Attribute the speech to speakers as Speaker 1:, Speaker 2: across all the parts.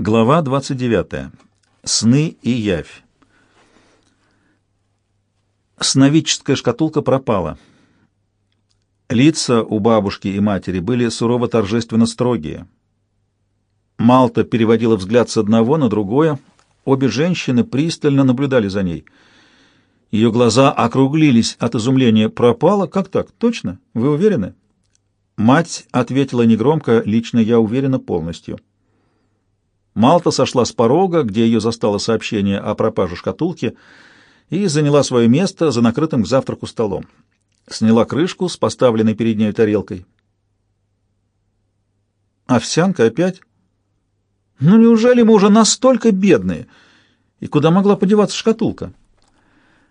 Speaker 1: Глава 29. Сны и явь. Сновидческая шкатулка пропала. Лица у бабушки и матери были сурово торжественно строгие. Малта переводила взгляд с одного на другое. Обе женщины пристально наблюдали за ней. Ее глаза округлились от изумления. «Пропала? Как так? Точно? Вы уверены?» Мать ответила негромко, «Лично я уверена полностью». Малта сошла с порога, где ее застало сообщение о пропаже шкатулки, и заняла свое место за накрытым к завтраку столом. Сняла крышку с поставленной перед ней тарелкой. «Овсянка опять? Ну неужели мы уже настолько бедные? И куда могла подеваться шкатулка?»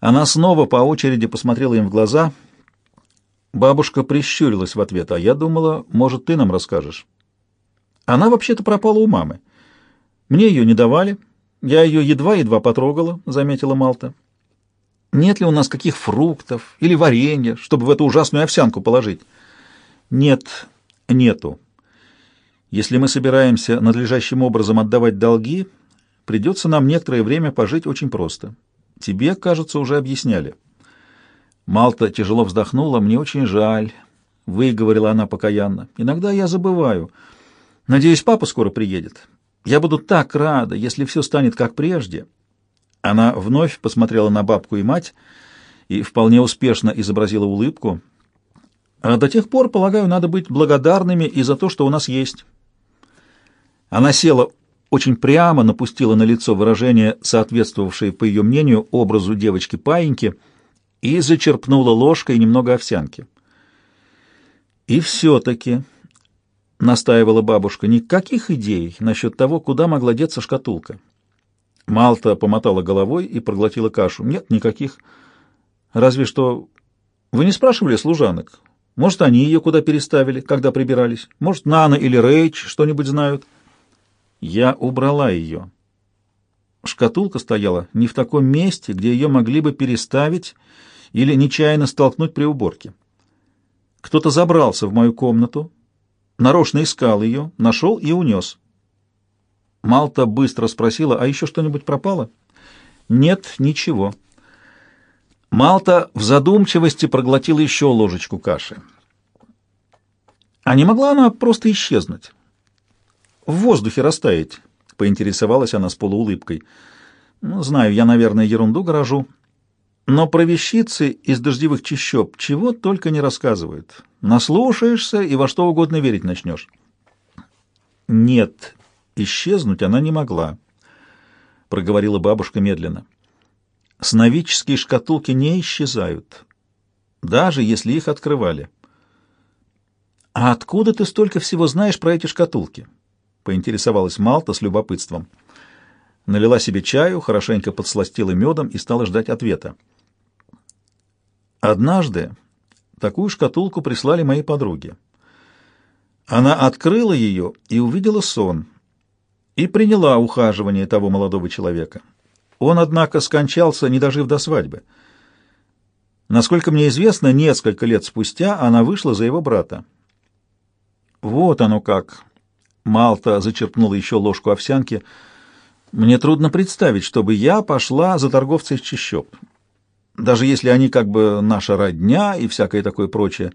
Speaker 1: Она снова по очереди посмотрела им в глаза. Бабушка прищурилась в ответ, а я думала, может, ты нам расскажешь. Она вообще-то пропала у мамы. Мне ее не давали. Я ее едва-едва потрогала, — заметила Малта. Нет ли у нас каких фруктов или варенья, чтобы в эту ужасную овсянку положить? Нет, нету. Если мы собираемся надлежащим образом отдавать долги, придется нам некоторое время пожить очень просто. Тебе, кажется, уже объясняли. Малта тяжело вздохнула. Мне очень жаль, — выговорила она покаянно. Иногда я забываю. Надеюсь, папа скоро приедет. Я буду так рада, если все станет как прежде. Она вновь посмотрела на бабку и мать и вполне успешно изобразила улыбку. А до тех пор, полагаю, надо быть благодарными и за то, что у нас есть. Она села очень прямо, напустила на лицо выражение, соответствовавшее, по ее мнению, образу девочки-паиньки, и зачерпнула ложкой немного овсянки. И все-таки — настаивала бабушка, — никаких идей насчет того, куда могла деться шкатулка. Малта помотала головой и проглотила кашу. Нет, никаких. Разве что... Вы не спрашивали служанок? Может, они ее куда переставили, когда прибирались? Может, Нана или Рейч что-нибудь знают? Я убрала ее. Шкатулка стояла не в таком месте, где ее могли бы переставить или нечаянно столкнуть при уборке. Кто-то забрался в мою комнату, нарочно искал ее, нашел и унес. Малта быстро спросила, а еще что-нибудь пропало? Нет, ничего. Малта в задумчивости проглотила еще ложечку каши. А не могла она просто исчезнуть? В воздухе растаять, поинтересовалась она с полуулыбкой. Ну, знаю, я, наверное, ерунду горожу. Но про вещицы из дождевых чащоб чего только не рассказывают. Наслушаешься и во что угодно верить начнешь. Нет, исчезнуть она не могла, — проговорила бабушка медленно. Сновидческие шкатулки не исчезают, даже если их открывали. — А откуда ты столько всего знаешь про эти шкатулки? — поинтересовалась Малта с любопытством. Налила себе чаю, хорошенько подсластила медом и стала ждать ответа. Однажды такую шкатулку прислали моей подруге. Она открыла ее и увидела сон, и приняла ухаживание того молодого человека. Он, однако, скончался, не дожив до свадьбы. Насколько мне известно, несколько лет спустя она вышла за его брата. Вот оно как. Малта зачерпнула еще ложку овсянки. Мне трудно представить, чтобы я пошла за торговца из чащоб даже если они как бы наша родня и всякое такое прочее.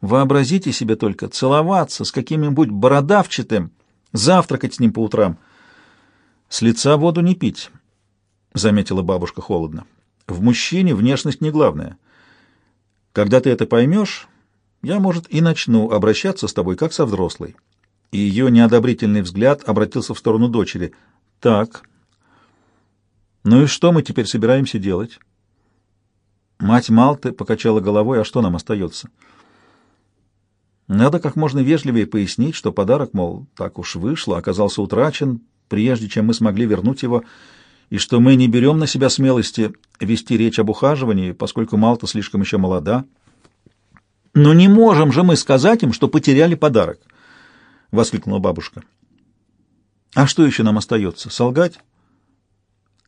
Speaker 1: Вообразите себе только целоваться с каким-нибудь бородавчатым, завтракать с ним по утрам. С лица воду не пить, — заметила бабушка холодно. В мужчине внешность не главное. Когда ты это поймешь, я, может, и начну обращаться с тобой, как со взрослой. И ее неодобрительный взгляд обратился в сторону дочери. Так, ну и что мы теперь собираемся делать? Мать Малты покачала головой, а что нам остается? Надо как можно вежливее пояснить, что подарок, мол, так уж вышло, оказался утрачен, прежде чем мы смогли вернуть его, и что мы не берем на себя смелости вести речь об ухаживании, поскольку Малта слишком еще молода. «Но не можем же мы сказать им, что потеряли подарок!» — воскликнула бабушка. «А что еще нам остается? Солгать?»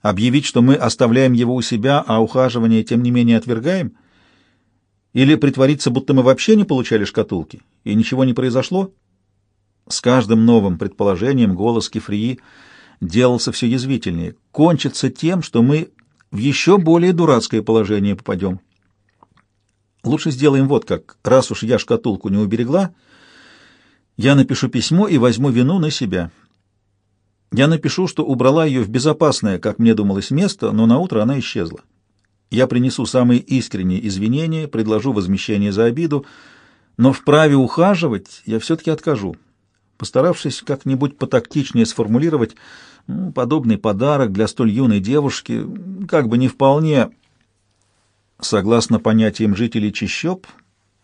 Speaker 1: Объявить, что мы оставляем его у себя, а ухаживание, тем не менее, отвергаем? Или притвориться, будто мы вообще не получали шкатулки, и ничего не произошло? С каждым новым предположением голос Кефрии делался все язвительнее. «Кончится тем, что мы в еще более дурацкое положение попадем. Лучше сделаем вот как. Раз уж я шкатулку не уберегла, я напишу письмо и возьму вину на себя. Я напишу, что убрала ее в безопасное, как мне думалось, место, но на утро она исчезла. Я принесу самые искренние извинения, предложу возмещение за обиду, но в праве ухаживать я все-таки откажу постаравшись как-нибудь потактичнее сформулировать ну, подобный подарок для столь юной девушки, как бы не вполне, согласно понятиям жителей Чищоб,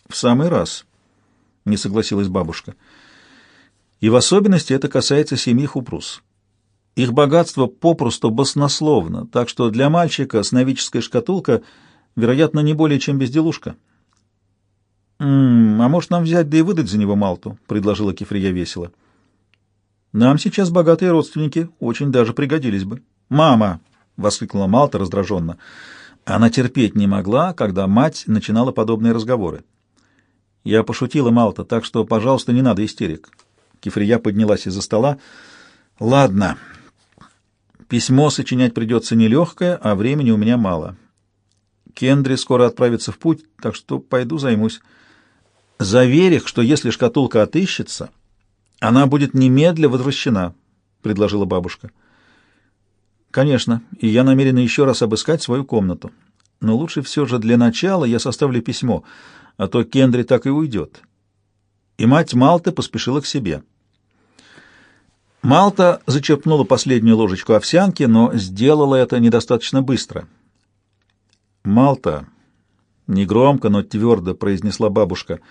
Speaker 1: в самый раз, не согласилась бабушка. И в особенности это касается семьи Хупрус. Их богатство попросту баснословно, так что для мальчика сновидческая шкатулка, вероятно, не более чем безделушка. «М -м, «А может, нам взять да и выдать за него Малту?» — предложила Кефрия весело. «Нам сейчас богатые родственники очень даже пригодились бы». «Мама!» — воскликнула Малта раздраженно. Она терпеть не могла, когда мать начинала подобные разговоры. «Я пошутила, Малта, так что, пожалуйста, не надо истерик». Кефрия поднялась из-за стола. «Ладно. Письмо сочинять придется нелегкое, а времени у меня мало. Кендри скоро отправится в путь, так что пойду займусь». Заверь их, что если шкатулка отыщется, она будет немедля возвращена, — предложила бабушка. Конечно, и я намерена еще раз обыскать свою комнату. Но лучше все же для начала я составлю письмо, а то Кендри так и уйдет. И мать Малты поспешила к себе. Малта зачерпнула последнюю ложечку овсянки, но сделала это недостаточно быстро. «Малта», — негромко, но твердо произнесла бабушка, —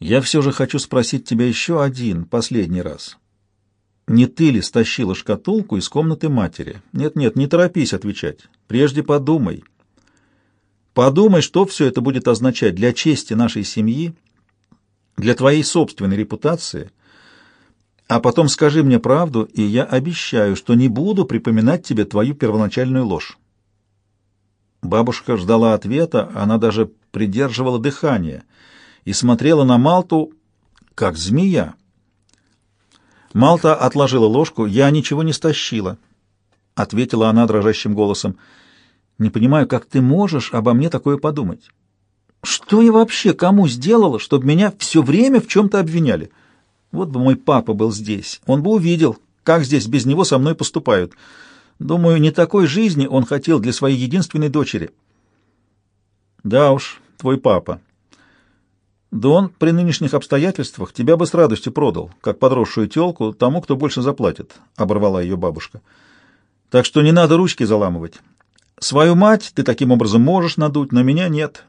Speaker 1: я все же хочу спросить тебя еще один, последний раз. Не ты ли стащила шкатулку из комнаты матери? Нет-нет, не торопись отвечать. Прежде подумай. Подумай, что все это будет означать для чести нашей семьи, для твоей собственной репутации. А потом скажи мне правду, и я обещаю, что не буду припоминать тебе твою первоначальную ложь. Бабушка ждала ответа, она даже придерживала дыхание — и смотрела на Малту, как змея. Малта отложила ложку. «Я ничего не стащила», — ответила она дрожащим голосом. «Не понимаю, как ты можешь обо мне такое подумать? Что я вообще кому сделала, чтобы меня все время в чем-то обвиняли? Вот бы мой папа был здесь, он бы увидел, как здесь без него со мной поступают. Думаю, не такой жизни он хотел для своей единственной дочери». «Да уж, твой папа», да он при нынешних обстоятельствах тебя бы с радостью продал, как подросшую телку, тому, кто больше заплатит, — оборвала ее бабушка. Так что не надо ручки заламывать. Свою мать ты таким образом можешь надуть, но меня нет.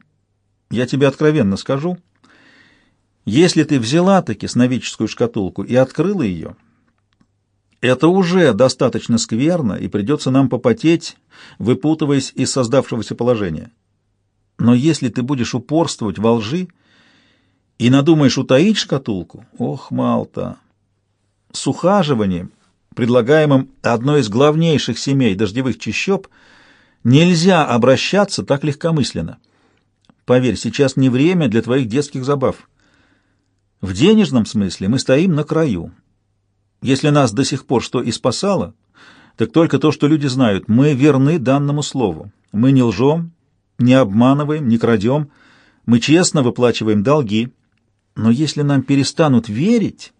Speaker 1: Я тебе откровенно скажу. Если ты взяла-таки сновидческую шкатулку и открыла ее, это уже достаточно скверно, и придется нам попотеть, выпутываясь из создавшегося положения. Но если ты будешь упорствовать во лжи, и надумаешь утаить шкатулку? Ох, Малта! С ухаживанием, предлагаемым одной из главнейших семей дождевых чащоб, нельзя обращаться так легкомысленно. Поверь, сейчас не время для твоих детских забав. В денежном смысле мы стоим на краю. Если нас до сих пор что и спасало, так только то, что люди знают, мы верны данному слову. Мы не лжем, не обманываем, не крадем, мы честно выплачиваем долги, но если нам перестанут верить,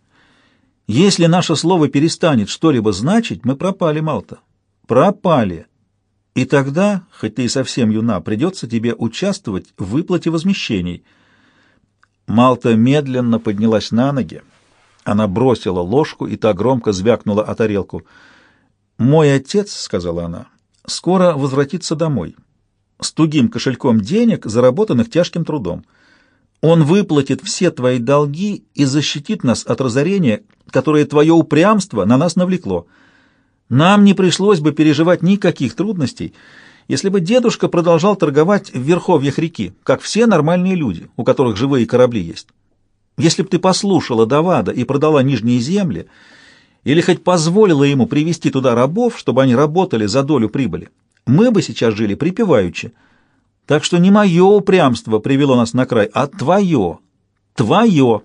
Speaker 1: если наше слово перестанет что-либо значить, мы пропали, Малта. Пропали. И тогда, хоть ты и совсем юна, придется тебе участвовать в выплате возмещений. Малта медленно поднялась на ноги. Она бросила ложку, и та громко звякнула о тарелку. «Мой отец», — сказала она, — «скоро возвратится домой, с тугим кошельком денег, заработанных тяжким трудом». Он выплатит все твои долги и защитит нас от разорения, которое твое упрямство на нас навлекло. Нам не пришлось бы переживать никаких трудностей, если бы дедушка продолжал торговать в верховьях реки, как все нормальные люди, у которых живые корабли есть. Если бы ты послушала Давада и продала нижние земли, или хоть позволила ему привести туда рабов, чтобы они работали за долю прибыли, мы бы сейчас жили припеваючи. Так что не мое упрямство привело нас на край, а твое, твое.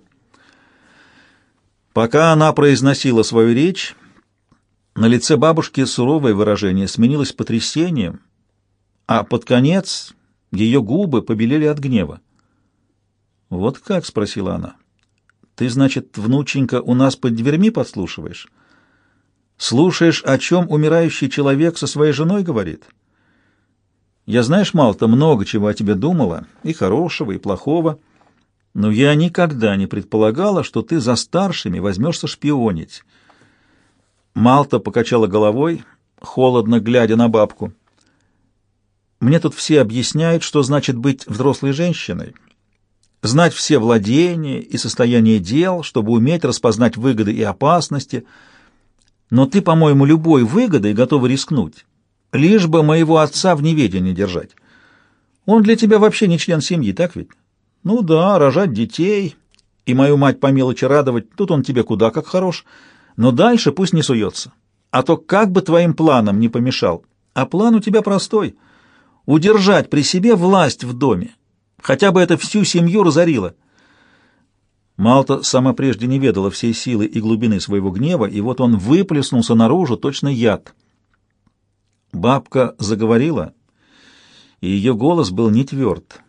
Speaker 1: Пока она произносила свою речь, на лице бабушки суровое выражение сменилось потрясением, а под конец ее губы побелели от гнева. «Вот как?» — спросила она. «Ты, значит, внученька, у нас под дверьми подслушиваешь? Слушаешь, о чем умирающий человек со своей женой говорит? Я, знаешь, Малта, много чего о тебе думала, и хорошего, и плохого, но я никогда не предполагала, что ты за старшими возьмешься шпионить». Малта покачала головой, холодно глядя на бабку. «Мне тут все объясняют, что значит быть взрослой женщиной» знать все владения и состояние дел, чтобы уметь распознать выгоды и опасности. Но ты, по-моему, любой выгодой готова рискнуть, лишь бы моего отца в неведении держать. Он для тебя вообще не член семьи, так ведь? Ну да, рожать детей и мою мать по мелочи радовать, тут он тебе куда как хорош, но дальше пусть не суется. А то как бы твоим планам не помешал. А план у тебя простой — удержать при себе власть в доме Хотя бы это всю семью разорило. Малта сама прежде не ведала всей силы и глубины своего гнева, и вот он выплеснулся наружу, точно яд. Бабка заговорила, и ее голос был не тверд.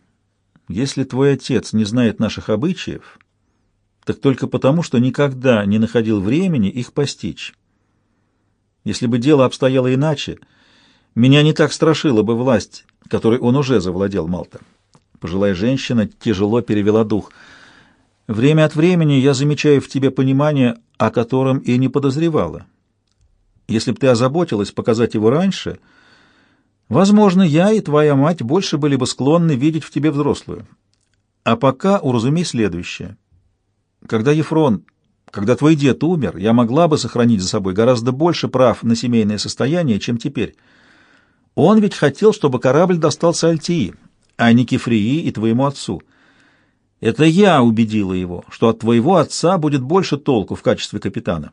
Speaker 1: «Если твой отец не знает наших обычаев, так только потому, что никогда не находил времени их постичь. Если бы дело обстояло иначе, меня не так страшила бы власть, которой он уже завладел Малта». Пожилая женщина тяжело перевела дух. «Время от времени я замечаю в тебе понимание, о котором и не подозревала. Если бы ты озаботилась показать его раньше, возможно, я и твоя мать больше были бы склонны видеть в тебе взрослую. А пока уразумей следующее. Когда Ефрон, когда твой дед умер, я могла бы сохранить за собой гораздо больше прав на семейное состояние, чем теперь. Он ведь хотел, чтобы корабль достался Альтии» а не Кефрии и твоему отцу. Это я убедила его, что от твоего отца будет больше толку в качестве капитана.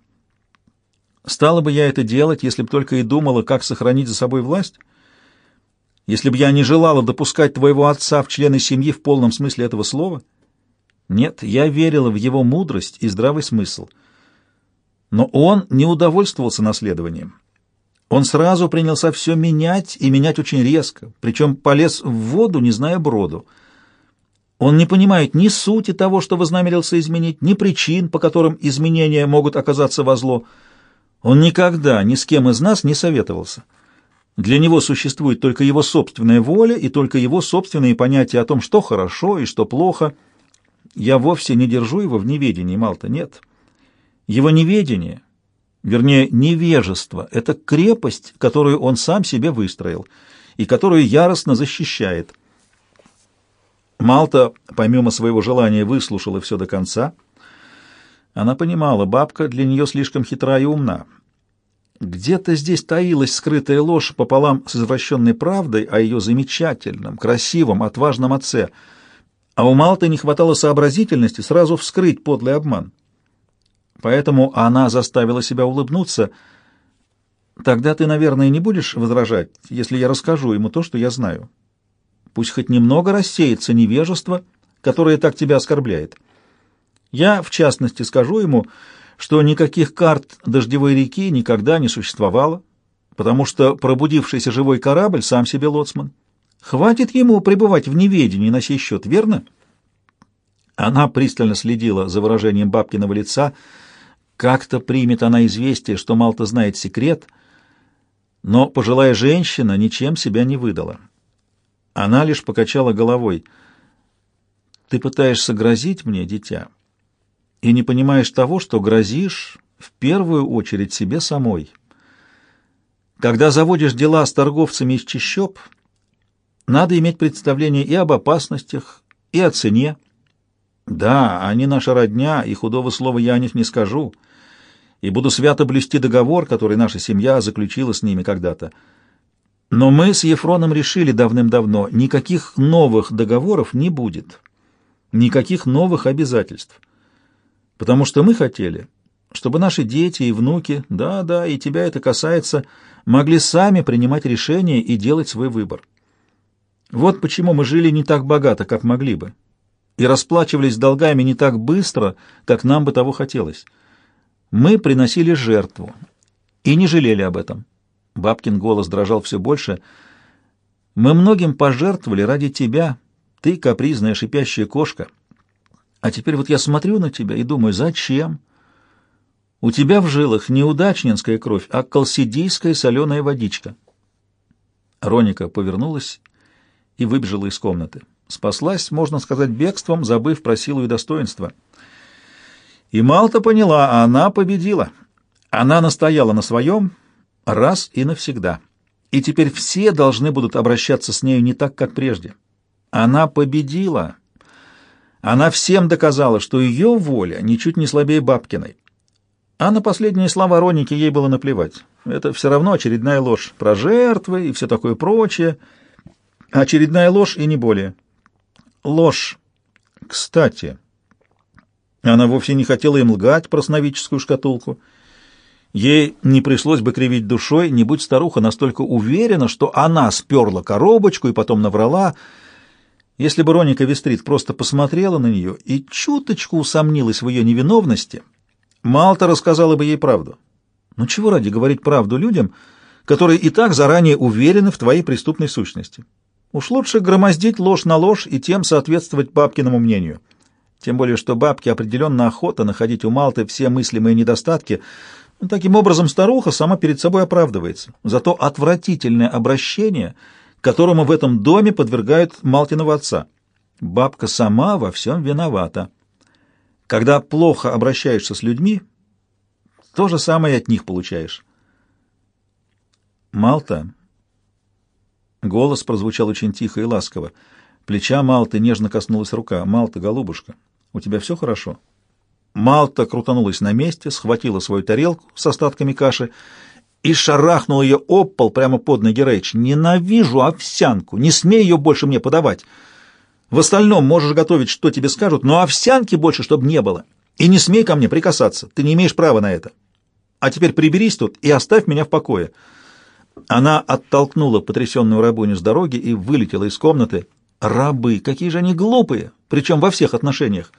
Speaker 1: Стала бы я это делать, если бы только и думала, как сохранить за собой власть? Если бы я не желала допускать твоего отца в члены семьи в полном смысле этого слова? Нет, я верила в его мудрость и здравый смысл. Но он не удовольствовался наследованием. Он сразу принялся все менять, и менять очень резко, причем полез в воду, не зная броду. Он не понимает ни сути того, что вознамерился изменить, ни причин, по которым изменения могут оказаться во зло. Он никогда ни с кем из нас не советовался. Для него существует только его собственная воля и только его собственные понятия о том, что хорошо и что плохо. Я вовсе не держу его в неведении, Малта, нет. Его неведение вернее, невежество — это крепость, которую он сам себе выстроил и которую яростно защищает. Малта, помимо своего желания, выслушала все до конца. Она понимала, бабка для нее слишком хитра и умна. Где-то здесь таилась скрытая ложь пополам с извращенной правдой о ее замечательном, красивом, отважном отце, а у Малты не хватало сообразительности сразу вскрыть подлый обман. Поэтому она заставила себя улыбнуться. «Тогда ты, наверное, не будешь возражать, если я расскажу ему то, что я знаю. Пусть хоть немного рассеется невежество, которое так тебя оскорбляет. Я, в частности, скажу ему, что никаких карт дождевой реки никогда не существовало, потому что пробудившийся живой корабль сам себе лоцман. Хватит ему пребывать в неведении на сей счет, верно?» Она пристально следила за выражением бабкиного лица, — как-то примет она известие, что Малта знает секрет, но пожилая женщина ничем себя не выдала. Она лишь покачала головой. «Ты пытаешься грозить мне, дитя, и не понимаешь того, что грозишь в первую очередь себе самой. Когда заводишь дела с торговцами из чащоб, надо иметь представление и об опасностях, и о цене. Да, они наша родня, и худого слова я о них не скажу» и буду свято блюсти договор, который наша семья заключила с ними когда-то. Но мы с Ефроном решили давным-давно, никаких новых договоров не будет, никаких новых обязательств. Потому что мы хотели, чтобы наши дети и внуки, да-да, и тебя это касается, могли сами принимать решения и делать свой выбор. Вот почему мы жили не так богато, как могли бы, и расплачивались долгами не так быстро, как нам бы того хотелось. Мы приносили жертву и не жалели об этом. Бабкин голос дрожал все больше. Мы многим пожертвовали ради тебя, ты капризная шипящая кошка. А теперь вот я смотрю на тебя и думаю, зачем? У тебя в жилах не удачнинская кровь, а колсидийская соленая водичка. Роника повернулась и выбежала из комнаты. Спаслась, можно сказать, бегством, забыв про силу и достоинство. И Малта поняла, она победила. Она настояла на своем раз и навсегда. И теперь все должны будут обращаться с нею не так, как прежде. Она победила. Она всем доказала, что ее воля ничуть не слабее Бабкиной. А на последние слова Роники ей было наплевать. Это все равно очередная ложь про жертвы и все такое прочее. Очередная ложь и не более. Ложь. Кстати, она вовсе не хотела им лгать про сновидческую шкатулку. Ей не пришлось бы кривить душой, не будь старуха настолько уверена, что она сперла коробочку и потом наврала. Если бы Роника Вестрит просто посмотрела на нее и чуточку усомнилась в ее невиновности — Малта рассказала бы ей правду. Но чего ради говорить правду людям, которые и так заранее уверены в твоей преступной сущности? Уж лучше громоздить ложь на ложь и тем соответствовать бабкиному мнению. Тем более, что бабке определенно охота находить у Малты все мыслимые недостатки. Таким образом, старуха сама перед собой оправдывается. Зато отвратительное обращение, которому в этом доме подвергают Малтиного отца. Бабка сама во всем виновата. Когда плохо обращаешься с людьми, то же самое от них получаешь. Малта. Голос прозвучал очень тихо и ласково. Плеча Малты нежно коснулась рука. Малта, голубушка, у тебя все хорошо? Малта крутанулась на месте, схватила свою тарелку с остатками каши и шарахнула ее об пол прямо под ноги Рэйч. «Ненавижу овсянку! Не смей ее больше мне подавать!» В остальном можешь готовить, что тебе скажут, но овсянки больше, чтобы не было. И не смей ко мне прикасаться, ты не имеешь права на это. А теперь приберись тут и оставь меня в покое». Она оттолкнула потрясенную рабыню с дороги и вылетела из комнаты. «Рабы! Какие же они глупые! Причем во всех отношениях!»